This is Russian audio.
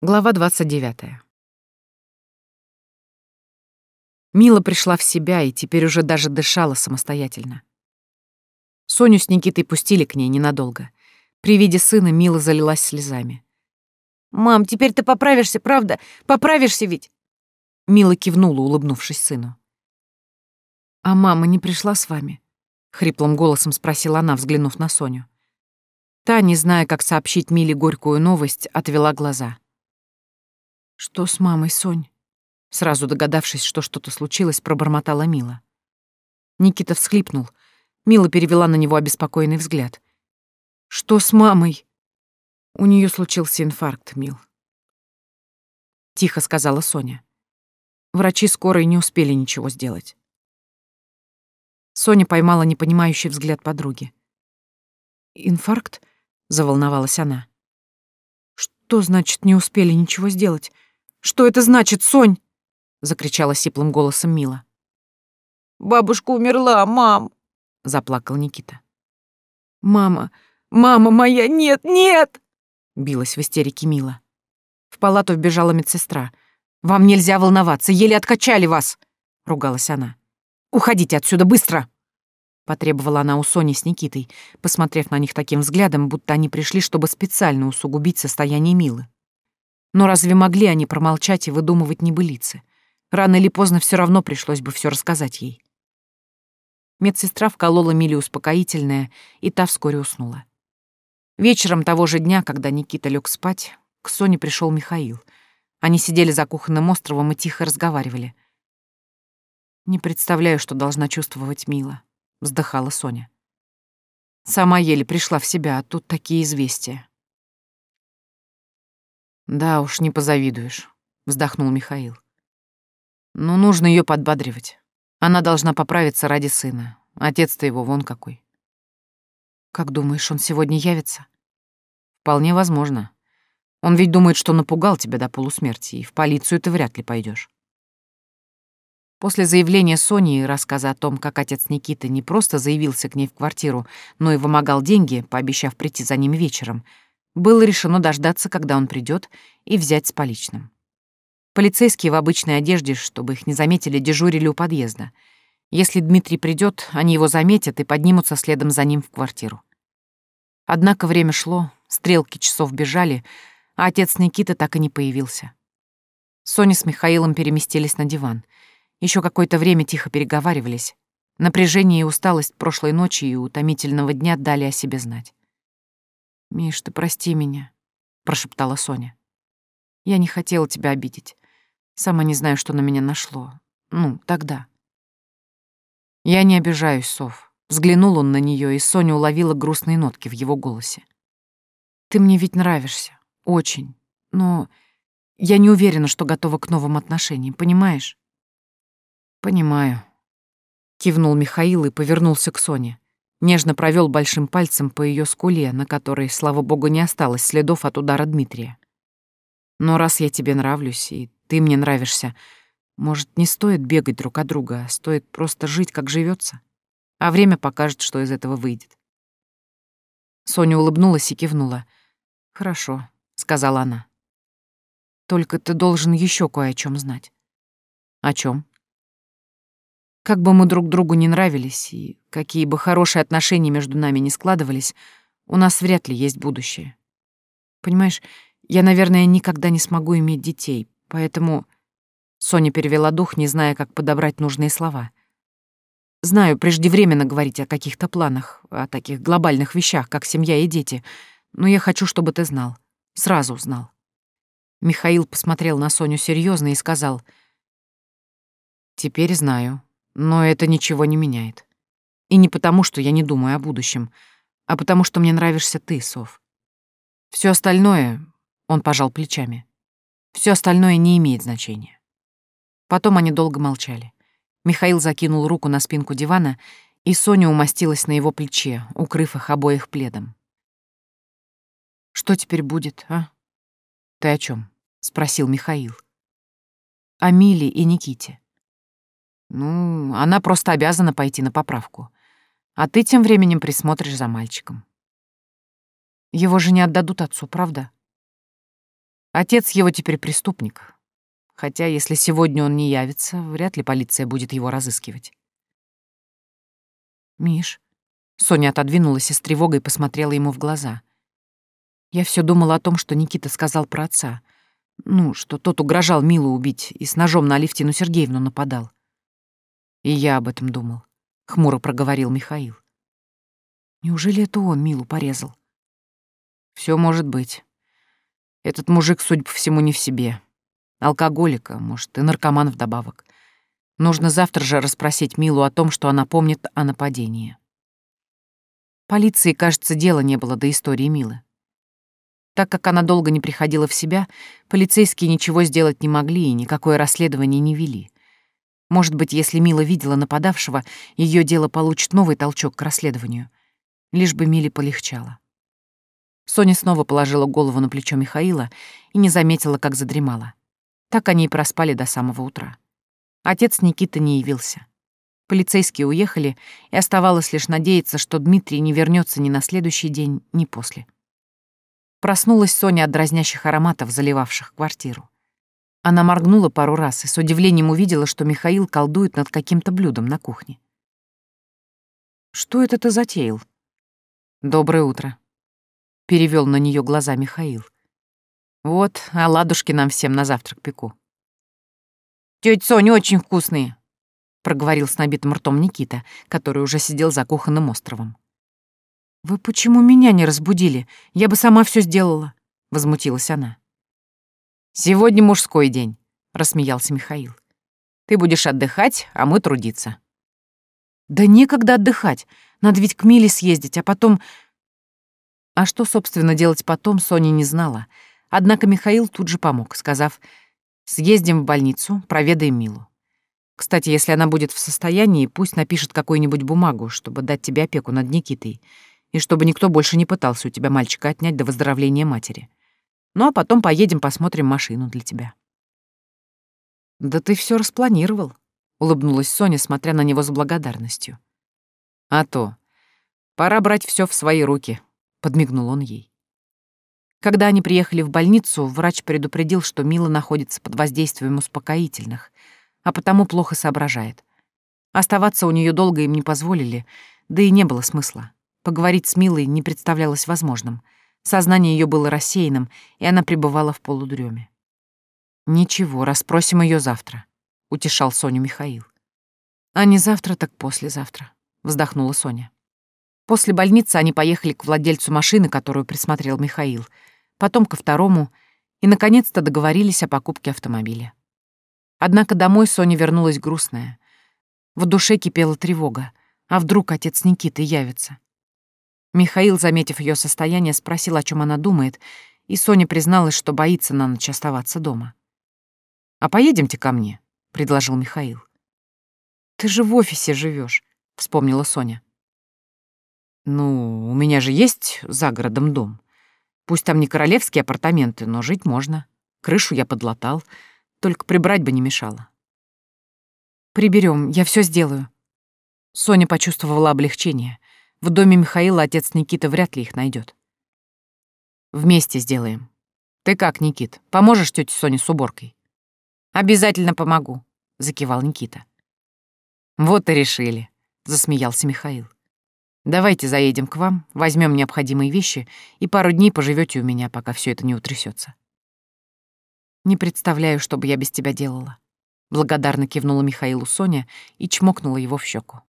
Глава 29. Мила пришла в себя и теперь уже даже дышала самостоятельно. Соню с Никитой пустили к ней ненадолго. При виде сына Мила залилась слезами. «Мам, теперь ты поправишься, правда? Поправишься ведь?» Мила кивнула, улыбнувшись сыну. «А мама не пришла с вами?» — хриплым голосом спросила она, взглянув на Соню. Та, не зная, как сообщить Миле горькую новость, отвела глаза. «Что с мамой, Сонь?» Сразу догадавшись, что что-то случилось, пробормотала Мила. Никита всхлипнул. Мила перевела на него обеспокоенный взгляд. «Что с мамой?» «У нее случился инфаркт, Мил». Тихо сказала Соня. Врачи скорой не успели ничего сделать. Соня поймала непонимающий взгляд подруги. «Инфаркт?» — заволновалась она. «Что значит не успели ничего сделать? Что это значит, Сонь?» — закричала сиплым голосом Мила. «Бабушка умерла, мам!» — заплакал Никита. «Мама, мама моя, нет, нет!» — билась в истерике Мила. В палату вбежала медсестра. «Вам нельзя волноваться, еле откачали вас!» — ругалась она. «Уходите отсюда быстро!» Потребовала она у Сони с Никитой, посмотрев на них таким взглядом, будто они пришли, чтобы специально усугубить состояние Милы. Но разве могли они промолчать и выдумывать небылицы? Рано или поздно все равно пришлось бы все рассказать ей. Медсестра вколола Миле успокоительное, и та вскоре уснула. Вечером того же дня, когда Никита лег спать, к Соне пришел Михаил. Они сидели за кухонным островом и тихо разговаривали. «Не представляю, что должна чувствовать Мила», — вздыхала Соня. Сама еле пришла в себя, а тут такие известия. «Да уж, не позавидуешь», — вздохнул Михаил. «Но нужно ее подбадривать. Она должна поправиться ради сына. Отец-то его вон какой». «Как думаешь, он сегодня явится?» «Вполне возможно. Он ведь думает, что напугал тебя до полусмерти, и в полицию ты вряд ли пойдешь. После заявления Сони и рассказа о том, как отец Никиты не просто заявился к ней в квартиру, но и вымогал деньги, пообещав прийти за ним вечером, было решено дождаться, когда он придет, и взять с поличным. Полицейские в обычной одежде, чтобы их не заметили, дежурили у подъезда. Если Дмитрий придет, они его заметят и поднимутся следом за ним в квартиру. Однако время шло, стрелки часов бежали, а отец Никиты так и не появился. Соня с Михаилом переместились на диван. Еще какое-то время тихо переговаривались. Напряжение и усталость прошлой ночи и утомительного дня дали о себе знать. «Миш, ты прости меня», — прошептала Соня. «Я не хотела тебя обидеть. Сама не знаю, что на меня нашло. Ну, тогда». «Я не обижаюсь, Сов». Взглянул он на нее, и Соня уловила грустные нотки в его голосе. «Ты мне ведь нравишься. Очень. Но я не уверена, что готова к новым отношениям, понимаешь?» «Понимаю», — кивнул Михаил и повернулся к Соне. Нежно провел большим пальцем по ее скуле, на которой, слава богу, не осталось следов от удара Дмитрия. «Но раз я тебе нравлюсь, и ты мне нравишься, может, не стоит бегать друг от друга, а стоит просто жить, как живется, А время покажет, что из этого выйдет». Соня улыбнулась и кивнула. «Хорошо», — сказала она. «Только ты должен еще кое о чем знать». «О чем? Как бы мы друг другу не нравились и какие бы хорошие отношения между нами не складывались, у нас вряд ли есть будущее. Понимаешь, я, наверное, никогда не смогу иметь детей, поэтому... Соня перевела дух, не зная, как подобрать нужные слова. Знаю, преждевременно говорить о каких-то планах, о таких глобальных вещах, как семья и дети, но я хочу, чтобы ты знал. Сразу знал. Михаил посмотрел на Соню серьезно и сказал, «Теперь знаю, но это ничего не меняет. И не потому, что я не думаю о будущем, а потому, что мне нравишься ты, Сов. Все остальное, он пожал плечами, все остальное не имеет значения. Потом они долго молчали. Михаил закинул руку на спинку дивана, и Соня умостилась на его плече, укрыв их обоих пледом. «Что теперь будет, а?» «Ты о чем? спросил Михаил. «О Миле и Никите. Ну, она просто обязана пойти на поправку. А ты тем временем присмотришь за мальчиком. Его же не отдадут отцу, правда? Отец его теперь преступник. Хотя, если сегодня он не явится, вряд ли полиция будет его разыскивать. «Миш», — Соня отодвинулась и с тревогой посмотрела ему в глаза. «Я все думала о том, что Никита сказал про отца. Ну, что тот угрожал Милу убить и с ножом на Алевтину Сергеевну нападал. И я об этом думал», — хмуро проговорил Михаил. «Неужели это он Милу порезал?» Все может быть. Этот мужик, судя по всему, не в себе. Алкоголика, может, и наркоман вдобавок. Нужно завтра же расспросить Милу о том, что она помнит о нападении. Полиции, кажется, дела не было до истории Милы. Так как она долго не приходила в себя, полицейские ничего сделать не могли и никакое расследование не вели. Может быть, если Мила видела нападавшего, ее дело получит новый толчок к расследованию. Лишь бы Миле полегчало. Соня снова положила голову на плечо Михаила и не заметила, как задремала. Так они и проспали до самого утра. Отец Никиты не явился. Полицейские уехали, и оставалось лишь надеяться, что Дмитрий не вернется ни на следующий день, ни после. Проснулась Соня от дразнящих ароматов, заливавших квартиру. Она моргнула пару раз и с удивлением увидела, что Михаил колдует над каким-то блюдом на кухне. «Что это ты затеял?» «Доброе утро», перевел на нее глаза Михаил. Вот, а ладушки нам всем на завтрак пеку. Тётя Соня очень вкусные, проговорил с набитым ртом Никита, который уже сидел за кухонным островом. Вы почему меня не разбудили? Я бы сама все сделала, возмутилась она. Сегодня мужской день, рассмеялся Михаил. Ты будешь отдыхать, а мы трудиться. Да некогда отдыхать. Надо ведь к Миле съездить, а потом а что, собственно, делать потом, Соня не знала. Однако Михаил тут же помог, сказав, «Съездим в больницу, проведаем Милу. Кстати, если она будет в состоянии, пусть напишет какую-нибудь бумагу, чтобы дать тебе опеку над Никитой, и чтобы никто больше не пытался у тебя мальчика отнять до выздоровления матери. Ну а потом поедем посмотрим машину для тебя». «Да ты все распланировал», — улыбнулась Соня, смотря на него с благодарностью. «А то. Пора брать все в свои руки», — подмигнул он ей. Когда они приехали в больницу, врач предупредил, что Мила находится под воздействием успокоительных, а потому плохо соображает. Оставаться у нее долго им не позволили, да и не было смысла. Поговорить с Милой не представлялось возможным. Сознание ее было рассеянным, и она пребывала в полудреме. «Ничего, расспросим ее завтра», — утешал Соню Михаил. «А не завтра, так послезавтра», — вздохнула Соня. После больницы они поехали к владельцу машины, которую присмотрел Михаил, потом ко второму и, наконец-то, договорились о покупке автомобиля. Однако домой Соня вернулась грустная. В душе кипела тревога. А вдруг отец Никиты явится? Михаил, заметив ее состояние, спросил, о чем она думает, и Соня призналась, что боится на ночь оставаться дома. «А поедемте ко мне», — предложил Михаил. «Ты же в офисе живешь, вспомнила Соня. Ну, у меня же есть за городом дом. Пусть там не королевские апартаменты, но жить можно. Крышу я подлатал, только прибрать бы не мешало. Приберем, я все сделаю. Соня почувствовала облегчение. В доме Михаила отец Никита вряд ли их найдет. Вместе сделаем. Ты как, Никит, поможешь тете Соне с уборкой? Обязательно помогу, закивал Никита. Вот и решили, засмеялся Михаил. Давайте заедем к вам, возьмем необходимые вещи и пару дней поживете у меня, пока все это не утрясется. Не представляю, что бы я без тебя делала. Благодарно кивнула Михаилу Соня и чмокнула его в щеку.